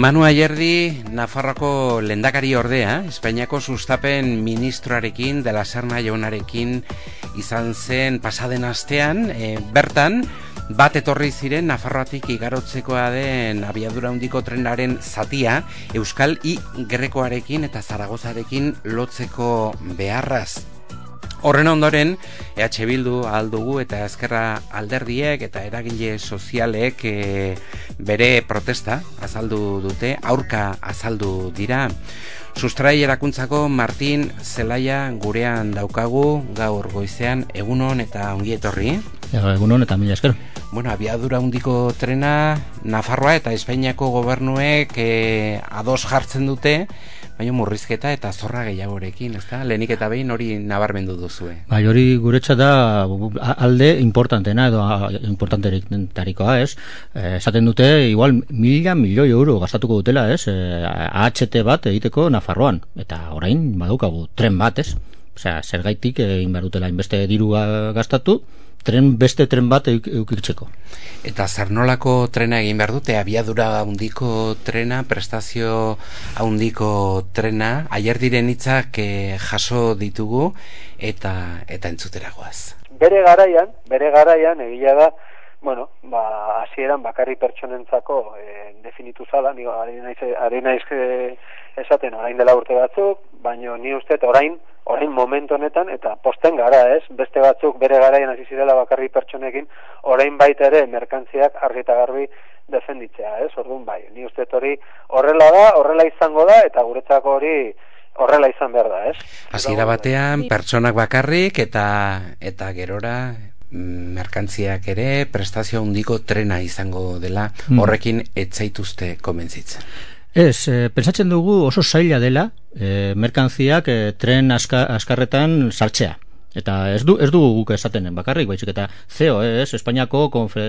Manu Ayerdi, Nafarroko lendakari ordea, Espainiako sustapen ministroarekin, dela serna jaunarekin izan zen pasaden astean, e, bertan, bat etorri ziren Nafarroatik igarotzekoa den abiadura hundiko trenaren zatia, Euskal I Grekoarekin eta Zaragozarekin lotzeko beharraz. Horren ondoren, EH Bildu aldugu eta ezkerra alderdiek eta eragile sozialek e, bere protesta azaldu dute, aurka azaldu dira. Sustrai erakuntzako Martin Zelaia gurean daukagu gaur goizean egunon eta ongi etorri. Egunon eta mila esker. Bueno, abiadura hundiko trena Nafarroa eta Espainiako gobernuek e, ados jartzen dute, baina murrizketa eta zorra gehiagorekin, ezta? Lenik eta behin hori nabarmendu duzue. Bai, hori guretza da alde importantena edo importantetarikoa, ez? Eh, esaten dute, igual, mila milioi euro gastatuko dutela, ez? Eh, AHT bat egiteko Nafarroan, eta orain, badukagu, tren bat, ez? Osea, zer gaitik egin behar dutela inbeste dirua gastatu, tren beste tren bat eukitzeko. Eta zer nolako trena egin behar dute, abiadura handiko trena, prestazio handiko trena, aier diren hitzak eh, jaso ditugu eta eta entzuteragoaz. Bere garaian, bere garaian egia da, bueno, ba hasieran bakarri pertsonentzako e, definitu zala, ni ari naiz ari naiz eh, esaten orain dela urte batzuk, baino ni uste orain orain momentu honetan eta posten gara, ez? Beste batzuk bere garaian hasi zirela bakarri pertsonekin, orain baita ere merkantziak argi eta garbi defenditzea, ez? Orduan bai, ni uste hori horrela da, horrela izango da eta guretzako hori horrela izan behar da, ez? Hasiera batean pertsonak bakarrik eta eta gerora mm, merkantziak ere prestazio handiko trena izango dela hmm. horrekin etzaituzte konbentzitzen. Ez, e, pentsatzen dugu oso zaila dela e, merkantziak e, tren aska, askarretan sartzea. Eta ez du ez dugu guk esaten bakarrik, baizik eta CEO, ez, Espainiako konfe,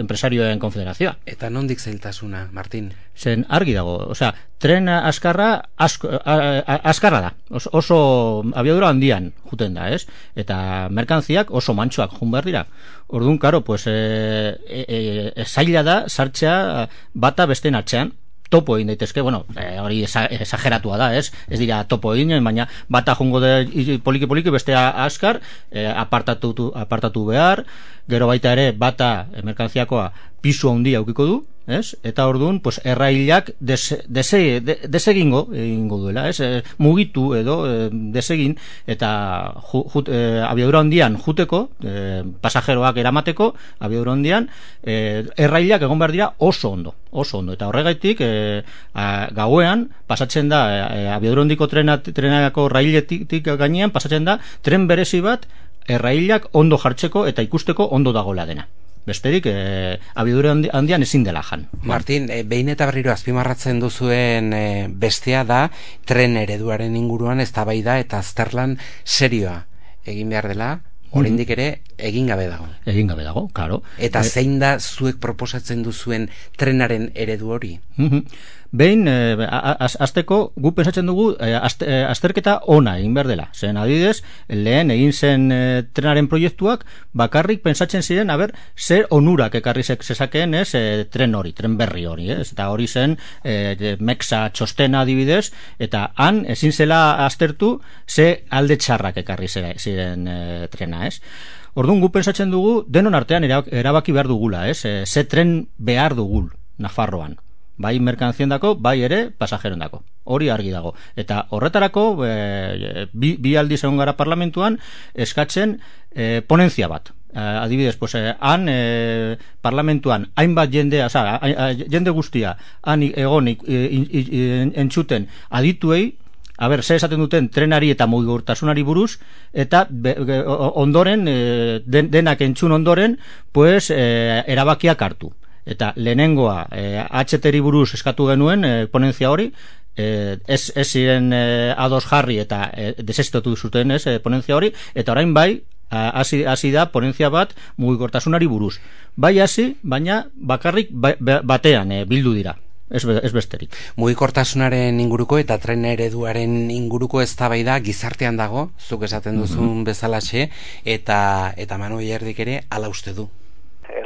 enpresarioen konfederazioa. Eta nondik zailtasuna, Martin? Zen argi dago, osea, tren askarra asko, askarra da, oso, oso abiadura handian juten da, ez? Eta merkantziak oso mantxoak jun behar dira. Orduan, karo, pues, e, e, e, zaila da sartzea bata beste atzean, topo egin daitezke, bueno, eh, hori esageratua da, ez? Ez dira topo egin, baina bata jongo de poliki poliki bestea askar, e, apartatu, apartatu behar, gero baita ere bata emerkantziakoa pisu handia aukiko du, ez? Eta orduan, pues errailak des, dese, desegingo egingo duela, ez? E, mugitu edo e, desegin eta ju, jut, e, abiadura handian juteko, e, pasajeroak eramateko abiadura handian, e, errailak egon behar dira oso ondo, oso ondo. Eta horregaitik, e, gauean, pasatzen da, e, abiadura handiko trena, trenako railetik gainean, pasatzen da, tren berezi bat, errailak ondo jartzeko eta ikusteko ondo dagoela dena besterik e, abidure handian ezin dela jan. Martin, e, behin eta berriro azpimarratzen duzuen e, bestea da tren ereduaren inguruan ez da eta azterlan serioa egin behar dela, oraindik ere egin gabe dago. Egin gabe dago, claro. Eta zein da zuek proposatzen duzuen trenaren eredu hori? Behin e, azteko gu pensatzen dugu e, azterketa ona egin behar dela. Zen adidez, lehen egin zen e, trenaren proiektuak bakarrik pensatzen ziren, haber, zer onurak ekarri zezakeen ez, e, tren hori, tren berri hori, ez? eta hori zen e, mexa txostena adibidez, eta han ezin zela aztertu ze alde txarrak ekarri ziren e, trena, ez? Orduan gu pensatzen dugu denon artean erabaki behar dugula, ez? E, ze tren behar dugul Nafarroan bai merkantziendako, bai ere pasajerondako. Hori argi dago. Eta horretarako, e, bi, bi aldiz egon gara parlamentuan, eskatzen e, ponentzia bat. E, adibidez, pues, e, han e, parlamentuan hainbat jendea, oza, jende guztia, han egon entzuten adituei, A ber, ze esaten duten trenari eta mugurtasunari buruz, eta ondoren, den, denak entzun ondoren, pues, e, erabakiak hartu eta lehenengoa e, atxeteri buruz eskatu genuen e, ponentzia hori e, ez, ez ziren e, ados jarri eta e, desestatu zuten ez, e, ponentzia hori eta orain bai hasi, hasi da ponentzia bat mugikortasunari buruz bai hasi, baina bakarrik ba, ba, batean e, bildu dira Ez, ez besterik. Mugikortasunaren inguruko eta tren ereduaren inguruko eztabaida gizartean dago, zuk esaten duzun mm -hmm. bezalaxe, eta, eta Manu Ierdik ere ala uste du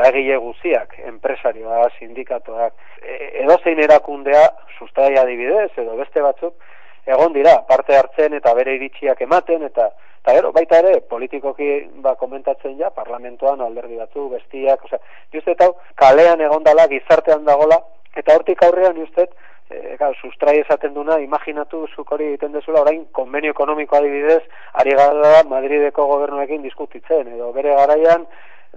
eragile guziak, enpresarioa, sindikatuak, e, edo zein erakundea, sustraia adibidez, edo beste batzuk, egon dira, parte hartzen eta bere iritsiak ematen, eta eta gero, baita ere, politikoki ba, komentatzen ja, parlamentoan alderdi batzu, bestiak, osea, justet hau, kalean egon dala, gizartean dagola, eta hortik aurrean justet, e, gau, sustrai esaten duna, imaginatu zuk hori egiten dezula, orain, konbenio ekonomiko adibidez, ari gara Madrideko gobernuekin diskutitzen, edo bere garaian,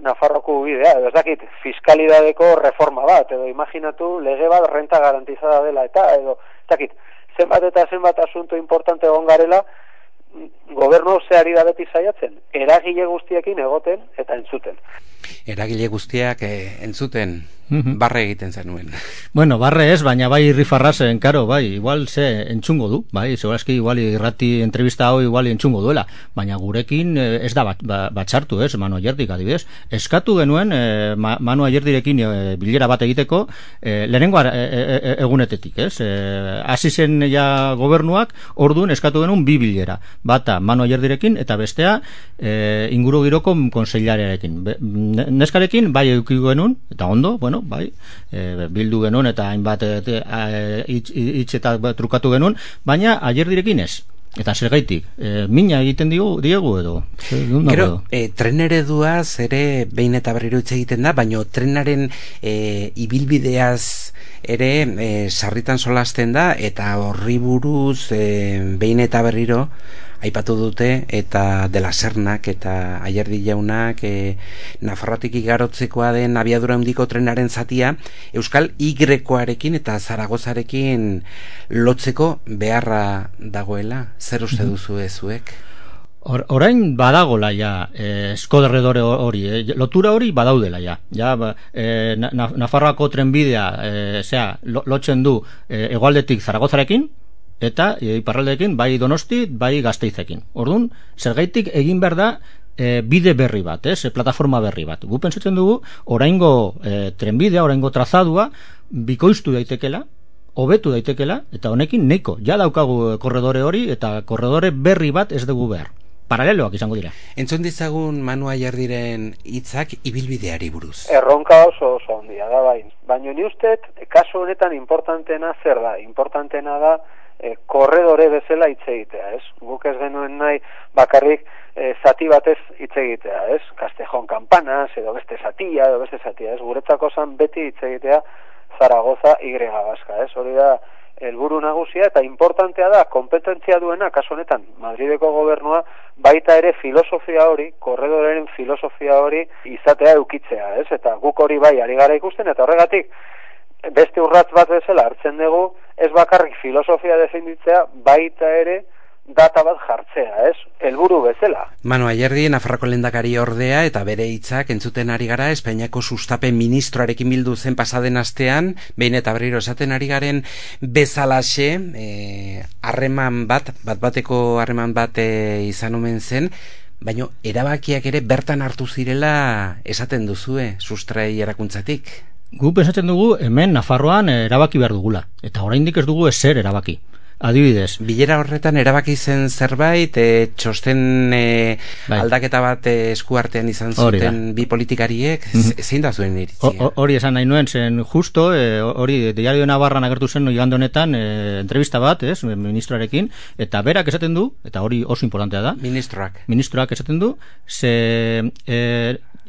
Nafarroko bidea, ez dakit, fiskalidadeko reforma bat, edo imaginatu lege bat renta garantizada dela, eta edo, ez dakit, zenbat eta zenbat asunto importante egon garela, gobernu zeari da beti zaiatzen, eragile guztiekin egoten eta entzuten. Eragile guztiak eh, entzuten, barre egiten zenuen. Bueno, barre ez, baina bai rifarrazen, karo, bai, igual ze entzungo du, bai, segurazki igual irrati entrevista hau igual entzungo duela, baina gurekin eh, ez da bat, ba, batxartu, ez, Manu Ayerdik adibidez. Eskatu genuen eh, Manu Ayerdirekin eh, bilera bat egiteko eh, lehenengo eh, egunetetik, ez? Eh, hasi zen ja gobernuak, orduan eskatu genuen bi bilera. Bata Manu Ayerdirekin eta bestea eh, inguru giroko konseilarearekin. Neskarekin bai eukiko genuen, eta ondo, bueno, bai, e, bildu genuen eta hainbat hitz eta trukatu genuen, baina ayer direkin ez. Eta zer gaitik, e, mina egiten digu, diegu edo? Gero, e, tren ereduaz ere behin eta berriro hitz egiten da, baina trenaren e, ibilbideaz ere e, sarritan solasten da, eta horri buruz e, behin eta berriro, aipatu dute eta dela sernak eta aierdi jaunak e, Nafarrotik igarotzekoa den abiadura handiko trenaren zatia Euskal Y-koarekin eta Zaragozarekin lotzeko beharra dagoela zer uste mhm. duzu ezuek? Or, orain badagola ja eh, eskoderredore hori, eh, lotura hori badaudela ja. ja eh, Nafarroako trenbidea eh, lotzen du eh, egualdetik Zaragozarekin, eta e, iparraldeekin bai donosti, bai gazteizekin. Orduan, zergaitik egin behar da e, bide berri bat, ez, e, plataforma berri bat. Gu pentsatzen dugu, oraingo e, trenbidea, oraingo trazadua, bikoiztu daitekela, hobetu daitekela, eta honekin neko, ja daukagu korredore hori, eta korredore berri bat ez dugu behar. Paraleloak izango dira. Entzun dizagun Manua Jardiren hitzak ibilbideari buruz. Erronka oso oso ondia da bain. Baina ni uste, kasu honetan importantena zer da? Importantena da, e, korredore bezala hitz egitea, ez? Guk ez genuen nahi bakarrik e, zati batez hitz egitea, ez? Kastejon Campanas edo beste zatia edo beste zatia, ez? Guretzako zan beti hitz egitea Zaragoza Y Baska, ez? Hori da helburu nagusia eta importantea da kompetentzia duena kasu honetan Madrideko gobernua baita ere filosofia hori, korredoren filosofia hori izatea eukitzea, ez? Eta guk hori bai ari gara ikusten eta horregatik beste urratz bat bezala hartzen dugu, ez bakarrik filosofia defenditzea, baita ere data bat jartzea, ez? Helburu bezala. Manu Ayerdi, Nafarroko lendakari ordea eta bere hitzak entzuten ari gara Espainiako sustapen ministroarekin bildu zen pasaden astean, behin eta berriro esaten ari garen bezalaxe, eh, harreman bat, bat bateko harreman bat e, izan omen zen, baino erabakiak ere bertan hartu zirela esaten duzue, sustrai erakuntzatik. Gu pensatzen dugu hemen Nafarroan erabaki behar dugula. Eta oraindik ez dugu ezer erabaki. Adibidez. Bilera horretan erabaki zen zerbait, e, txosten e, bai. aldaketa bat e, eskuartean izan zuten bi politikariek, mm zein da zuen iritzia? Hori esan nahi nuen, zen justo, hori diario Navarra nagertu zen igande honetan, e, entrevista bat, ez, ministroarekin, eta berak esaten du, eta hori oso importantea da. Ministroak. Ministroak esaten du, ze e,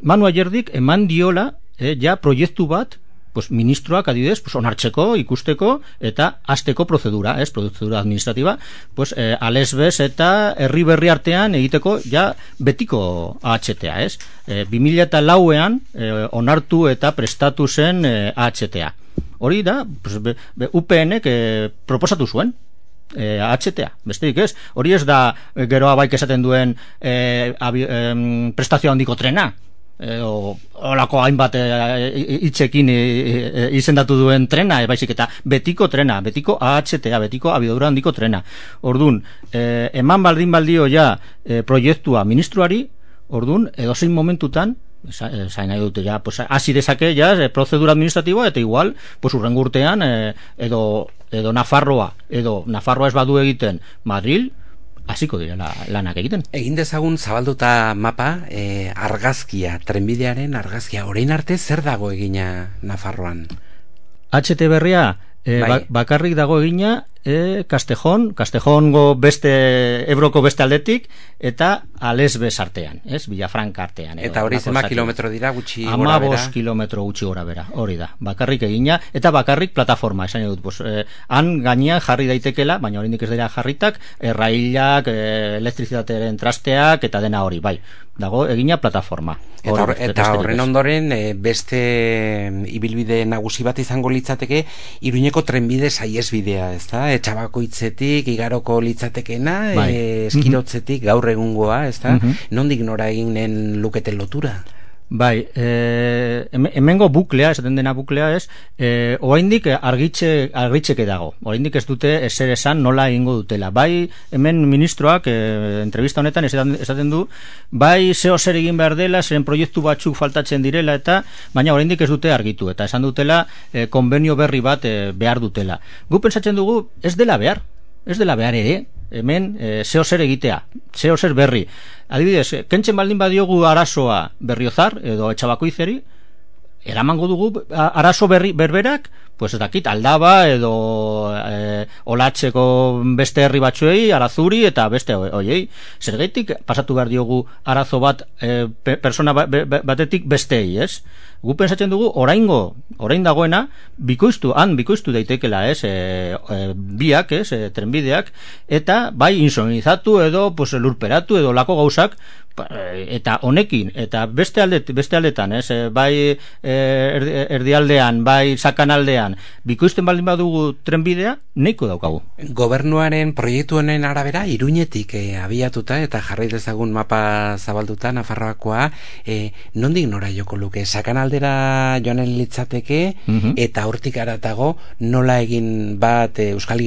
Manu Ayerdik eman diola e, ja proiektu bat pues, ministroak adidez pues, onartzeko, ikusteko eta azteko prozedura, ez, prozedura administrativa, pues, e, alesbez eta herri berri artean egiteko ja betiko AHTA, ez? E, 2000 eta lauean e, onartu eta prestatu zen e, AHTA. Hori da, pues, be, be, UPN-ek e, proposatu zuen, e, HTA, besteik ez, hori ez da geroa baik esaten duen e, abi, prestazio handiko trena, edo olako hainbat hitzekin e, e, izendatu duen trena e, baizik eta betiko trena, betiko AHTA, betiko abidura handiko trena. Ordun, e, eman baldin baldio ja e, proiektua ministruari, ordun edozein momentutan zain nahi dute ja, pues, hasi dezake ja, e, prozedura administratiboa eta igual, pues, urrengurtean e, edo, edo Nafarroa, edo Nafarroa ez badu egiten Madril, hasiko direla lanak egiten. Egin dezagun zabalduta mapa, e, argazkia, trenbidearen argazkia, orain arte zer dago egina Nafarroan? HT berria, e, Bai. ba- bakarrik dago egina, e, Kastejon, Kastejongo beste, Ebroko beste aldetik, eta Alesbes artean, ez? Villafranca artean. edo Eta hori zema kilometro dira gutxi gora bera. bost kilometro gutxi gora bera, hori da. Bakarrik egina, eta bakarrik plataforma, esan dut. Pues, eh, han gainean jarri daitekela, baina oraindik ez dira jarritak, errailak, eh, elektrizitatearen trasteak, eta dena hori, bai. Dago egina plataforma. Eta, Hori, eta besterik horren ondoren e, beste mm, ibilbide nagusi bat izango litzateke Iruñeko trenbide saiesbidea, ezta? Etxabakoitzetik igaroko litzatekena, Bai. e, eskirotzetik gaur egungoa, ezta? Mhm. Nondik nora eginen luketen lotura? Bai, e, hemengo buklea, esaten dena buklea ez, e, oaindik argitxe, argitxeke dago. Oraindik ez dute eser esan nola egingo dutela. Bai, hemen ministroak, e, entrevista honetan esaten du, bai zeo zer egin behar dela, zeren proiektu batzuk faltatzen direla, eta baina oraindik ez dute argitu. Eta esan dutela, e, konbenio berri bat e, behar dutela. Gu pentsatzen dugu, ez dela behar, ez dela behar ere, hemen e, zeo zer egitea, zeo zer berri. Adibidez, eh, kentzen baldin badiogu arazoa berriozar edo etxabakoizeri, eramango dugu arazo berri berberak, pues dakit, aldaba edo e, olatzeko beste herri batzuei, arazuri eta beste ho- hoiei. Zergaitik pasatu behar diogu arazo bat e, pe- persona ba- batetik besteei, ez? Gu pensatzen dugu oraingo, orain dagoena bikoiztu, han bikoiztu daitekela, ez? E, e, biak, ez? E, trenbideak eta bai insonizatu edo pues lurperatu edo lako gauzak eta honekin eta beste alde beste aldetan, ez? E, bai e, erdi, erdialdean, bai sakanaldean bikoizten baldin badugu trenbidea, neiko daukagu. Gobernuaren proiektu honen arabera Iruñetik e, abiatuta eta jarri dezagun mapa zabalduta Nafarroakoa, e, nondik nora joko luke? Sakanaldera joanen litzateke Mhm. eta hortik aratago nola egin bat e, Euskal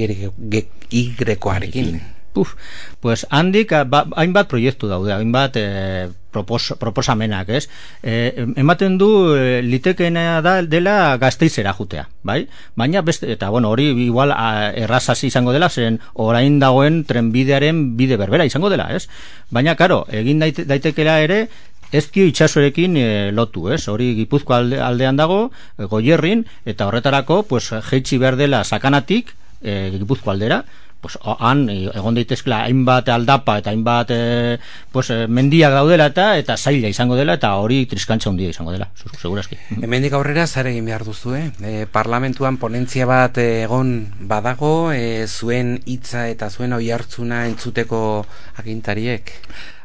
Y-koarekin? Puf, pues handik a, ba, hainbat proiektu daude, hainbat e, propos, proposamenak, ez? E, ematen du e, litekeena da dela gazteizera jutea, bai? Baina beste, eta bueno, hori igual a, errazasi izango dela, zen orain dagoen trenbidearen bide berbera izango dela, ez? Baina, karo, egin daite, daitekela ere, ezkio itxasorekin e, lotu, ez? Hori Gipuzko alde, aldean dago, e, goierrin, eta horretarako, pues, jeitsi behar dela sakanatik, e, Gipuzko aldera, pues, han e, egon daitezkela hainbat aldapa eta hainbat e, pues, e, mendiak daudela eta eta zaila izango dela eta hori triskantza handia izango dela, segurazki. Hemendik aurrera zer egin behar duzu, eh? E, parlamentuan ponentzia bat e, egon badago, e, zuen hitza eta zuen oi hartzuna entzuteko agintariek.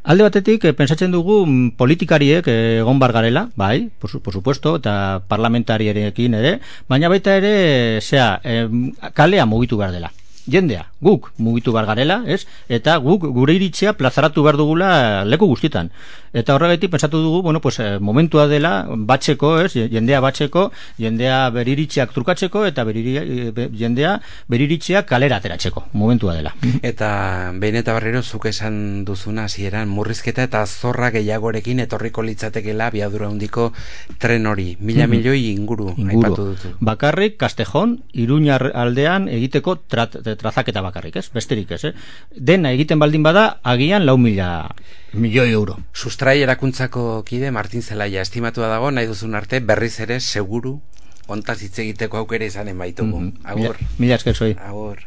Alde batetik, eh, pentsatzen dugu mm, politikariek eh, egon bar garela, bai, por, su- por supuesto, eta parlamentarierekin ere, baina baita ere, zea, eh, kalea mugitu behar dela. Jendea, guk mugitu behar garela, ez? Eta guk gure iritzia plazaratu behar dugula leku guztietan. Eta horregatik pentsatu dugu, bueno, pues, eh, momentua dela batzeko, ez? Jendea batzeko, jendea beriritziak trukatzeko, eta beriri, eh, be- jendea beriritziak kalera ateratzeko, momentua dela. Eta behin eta berriro zuk esan duzuna hasieran murrizketa eta zorra gehiagorekin etorriko litzatekela biadura handiko tren hori. Mila milioi inguru, aipatu inguru. dutu. Bakarrik Kastejon, Iruñar aldean egiteko trazaketa bakarrik, ez? Besterik, ez? Eh? Dena egiten baldin bada, agian lau mila milioi euro. Sustrai erakuntzako kide Martin Zelaia estimatua dago nahi duzun arte berriz ere seguru ontaz hitz egiteko aukera izanen baitugu. Mhm. Agur. Mila, mila esker zoi. Agur.